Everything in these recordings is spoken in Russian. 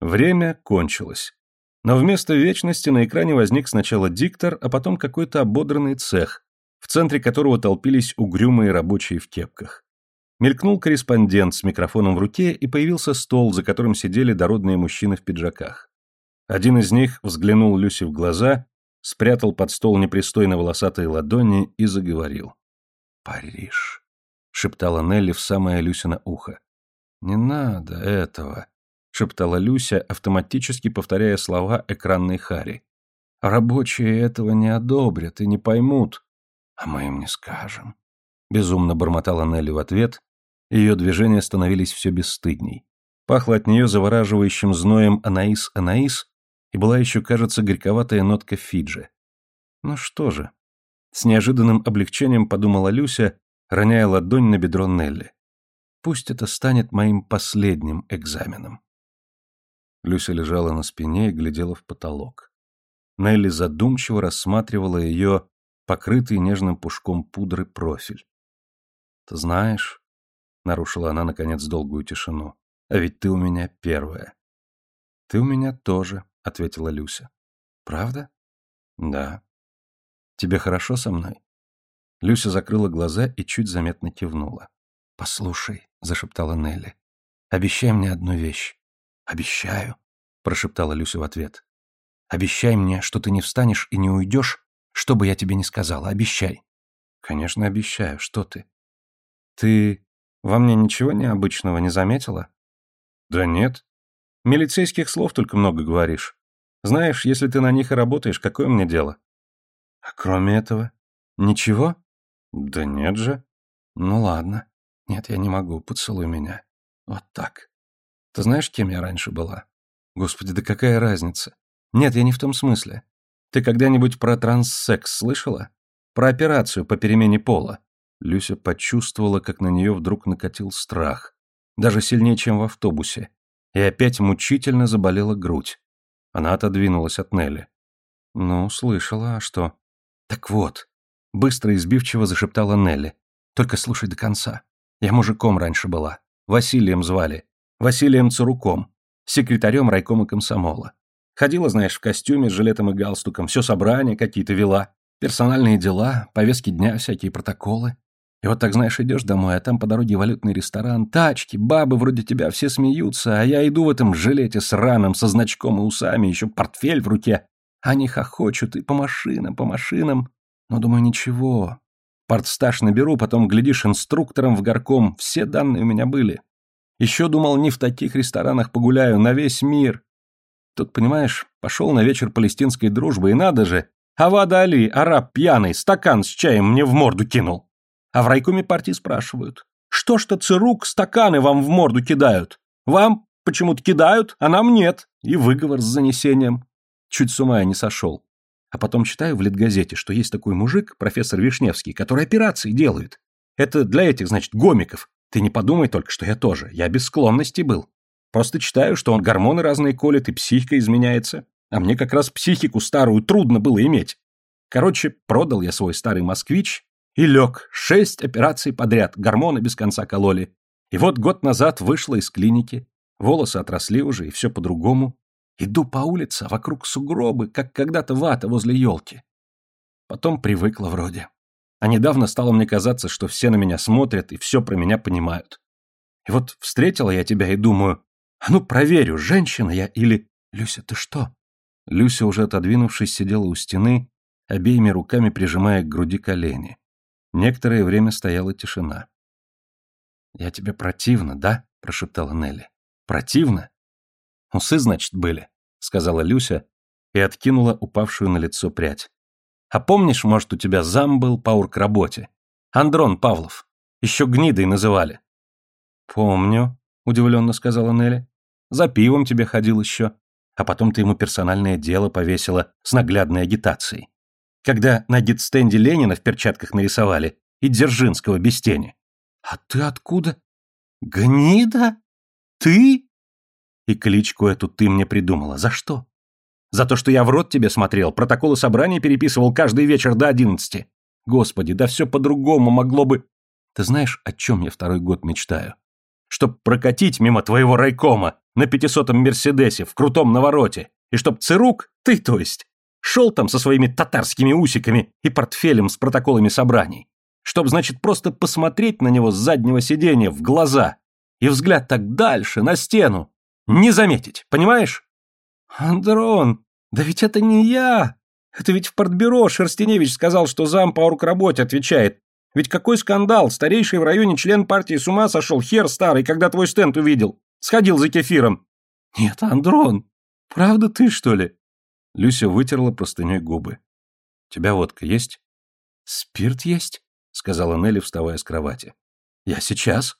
Время кончилось. Но вместо вечности на экране возник сначала диктор, а потом какой-то ободранный цех, в центре которого толпились угрюмые рабочие в кепках. Мелькнул корреспондент с микрофоном в руке, и появился стол, за которым сидели дородные мужчины в пиджаках. Один из них взглянул Люси в глаза, спрятал под стол непристойно волосатые ладони и заговорил. «Париж», — шептала Нелли в самое Люсина ухо. «Не надо этого», шептала Люся, автоматически повторяя слова экранной Хари. Рабочие этого не одобрят и не поймут. А мы им не скажем. Безумно бормотала Нелли в ответ. Ее движения становились все бесстыдней. Пахло от нее завораживающим зноем Анаис Анаис, и была еще, кажется, горьковатая нотка Фиджи. Ну что же. С неожиданным облегчением подумала Люся, роняя ладонь на бедро Нелли. Пусть это станет моим последним экзаменом. Люся лежала на спине и глядела в потолок. Нелли задумчиво рассматривала ее покрытый нежным пушком пудры профиль. «Ты знаешь...» — нарушила она, наконец, долгую тишину. «А ведь ты у меня первая». «Ты у меня тоже», — ответила Люся. «Правда?» «Да». «Тебе хорошо со мной?» Люся закрыла глаза и чуть заметно кивнула. «Послушай», — зашептала Нелли, — «обещай мне одну вещь. «Обещаю», — прошептала Люся в ответ. «Обещай мне, что ты не встанешь и не уйдешь, что бы я тебе ни сказала. Обещай». «Конечно, обещаю. Что ты?» «Ты во мне ничего необычного не заметила?» «Да нет. Милицейских слов только много говоришь. Знаешь, если ты на них и работаешь, какое мне дело?» «А кроме этого? Ничего?» «Да нет же». «Ну ладно. Нет, я не могу. Поцелуй меня. Вот так». Ты знаешь, кем я раньше была? Господи, да какая разница? Нет, я не в том смысле. Ты когда-нибудь про транссекс слышала? Про операцию по перемене пола? Люся почувствовала, как на нее вдруг накатил страх. Даже сильнее, чем в автобусе. И опять мучительно заболела грудь. Она отодвинулась от Нелли. «Ну, слышала, а что?» «Так вот», — быстро и сбивчиво зашептала Нелли. «Только слушай до конца. Я мужиком раньше была. Василием звали. Василием Цуруком, секретарем райкома комсомола. Ходила, знаешь, в костюме с жилетом и галстуком, все собрания какие-то вела, персональные дела, повестки дня, всякие протоколы. И вот так, знаешь, идешь домой, а там по дороге валютный ресторан, тачки, бабы вроде тебя, все смеются, а я иду в этом жилете с раном, со значком и усами, еще портфель в руке. Они хохочут и по машинам, по машинам. Но думаю, ничего. Портстаж наберу, потом, глядишь, инструктором в горком, все данные у меня были. Еще думал, не в таких ресторанах погуляю, на весь мир. Тут, понимаешь, пошел на вечер палестинской дружбы, и надо же, Авада Али, араб пьяный, стакан с чаем мне в морду кинул. А в райкоме партии спрашивают, что ж то ЦРУК стаканы вам в морду кидают? Вам почему-то кидают, а нам нет. И выговор с занесением. Чуть с ума я не сошел. А потом читаю в Литгазете, что есть такой мужик, профессор Вишневский, который операции делает. Это для этих, значит, гомиков. Ты не подумай только, что я тоже. Я без склонности был. Просто читаю, что он гормоны разные колет и психика изменяется. А мне как раз психику старую трудно было иметь. Короче, продал я свой старый москвич и лег. Шесть операций подряд, гормоны без конца кололи. И вот год назад вышла из клиники. Волосы отросли уже, и все по-другому. Иду по улице, а вокруг сугробы, как когда-то вата возле елки. Потом привыкла вроде. А недавно стало мне казаться, что все на меня смотрят и все про меня понимают. И вот встретила я тебя и думаю, а ну проверю, женщина я или... Люся, ты что? Люся, уже отодвинувшись, сидела у стены, обеими руками прижимая к груди колени. Некоторое время стояла тишина. «Я тебе противно, да?» – прошептала Нелли. «Противно?» «Ну, «Усы, значит, были», – сказала Люся и откинула упавшую на лицо прядь. А помнишь, может, у тебя зам был по уркработе? Андрон Павлов. Еще гнидой называли. Помню, удивленно сказала Нелли. За пивом тебе ходил еще. А потом ты ему персональное дело повесила с наглядной агитацией. Когда на гидстенде Ленина в перчатках нарисовали и Дзержинского без тени. А ты откуда? Гнида? Ты? И кличку эту ты мне придумала. За что? За то, что я в рот тебе смотрел, протоколы собраний переписывал каждый вечер до одиннадцати. Господи, да все по-другому могло бы... Ты знаешь, о чем я второй год мечтаю? Чтоб прокатить мимо твоего райкома на пятисотом Мерседесе в крутом навороте, и чтоб Церук, ты то есть, шел там со своими татарскими усиками и портфелем с протоколами собраний. Чтоб, значит, просто посмотреть на него с заднего сиденья в глаза и взгляд так дальше, на стену, не заметить, понимаешь? Андрон, «Да ведь это не я! Это ведь в портбюро Шерстеневич сказал, что зам по работе отвечает. Ведь какой скандал! Старейший в районе член партии с ума сошел, хер старый, когда твой стенд увидел. Сходил за кефиром». «Нет, Андрон, правда ты, что ли?» Люся вытерла простыней губы. «Тебя водка есть?» «Спирт есть», — сказала Нелли, вставая с кровати. «Я сейчас».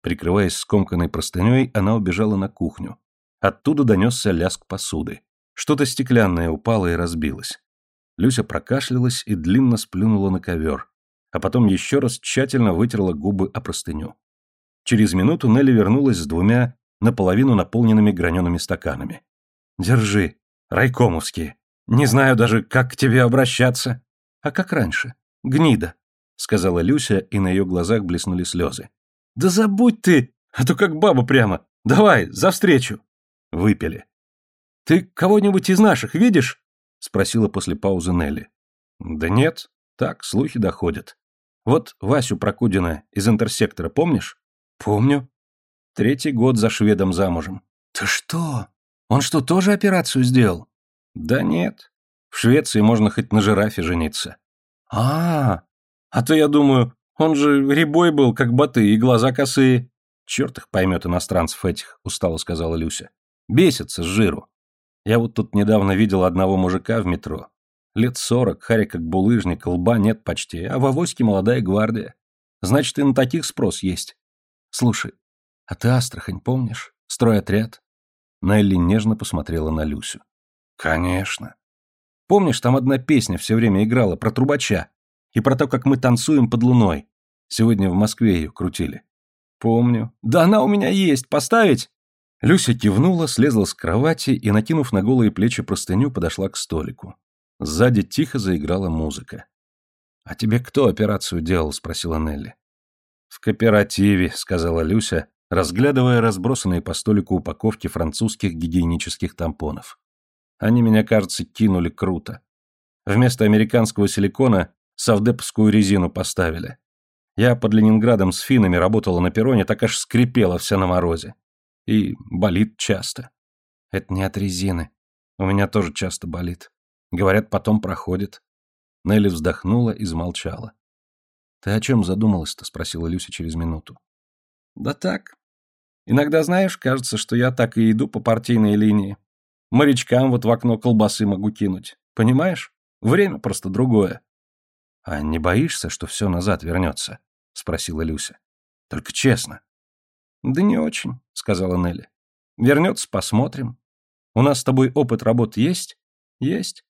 Прикрываясь скомканной простыней, она убежала на кухню. Оттуда донесся ляск посуды. Что-то стеклянное упало и разбилось. Люся прокашлялась и длинно сплюнула на ковер, а потом еще раз тщательно вытерла губы о простыню. Через минуту Нелли вернулась с двумя наполовину наполненными гранеными стаканами. «Держи, райкомовские. Не знаю даже, как к тебе обращаться. А как раньше? Гнида», — сказала Люся, и на ее глазах блеснули слезы. «Да забудь ты, а то как баба прямо. Давай, за встречу». Выпили. «Ты кого-нибудь из наших видишь?» — спросила после паузы Нелли. «Да нет, так, слухи доходят. Вот Васю Прокудина из интерсектора помнишь?» «Помню». «Третий год за шведом замужем». «Ты что? Он что, тоже операцию сделал?» «Да нет. В Швеции можно хоть на жирафе жениться». А, -а, а А то я думаю, он же ребой был, как боты, и глаза косые». «Черт их поймет иностранцев этих», — устало сказала Люся. «Бесятся с жиру». Я вот тут недавно видел одного мужика в метро. Лет сорок, харя как булыжник, лба нет почти, а в авоське молодая гвардия. Значит, и на таких спрос есть. Слушай, а ты Астрахань помнишь? Стройотряд? Нелли нежно посмотрела на Люсю. Конечно. Помнишь, там одна песня все время играла про трубача и про то, как мы танцуем под луной? Сегодня в Москве ее крутили. Помню. Да она у меня есть, поставить? Люся кивнула, слезла с кровати и, накинув на голые плечи простыню, подошла к столику. Сзади тихо заиграла музыка. «А тебе кто операцию делал?» — спросила Нелли. «В кооперативе», — сказала Люся, разглядывая разбросанные по столику упаковки французских гигиенических тампонов. «Они меня, кажется, кинули круто. Вместо американского силикона совдеповскую резину поставили. Я под Ленинградом с финами работала на перроне, так аж скрипела вся на морозе. И болит часто. Это не от резины. У меня тоже часто болит. Говорят, потом проходит. Нелли вздохнула и замолчала. «Ты о чем задумалась-то?» — спросила Люся через минуту. «Да так. Иногда, знаешь, кажется, что я так и иду по партийной линии. Морячкам вот в окно колбасы могу кинуть. Понимаешь? Время просто другое». «А не боишься, что все назад вернется?» — спросила Люся. «Только честно». «Да не очень», — сказала Нелли. «Вернется, посмотрим. У нас с тобой опыт работ есть?» «Есть.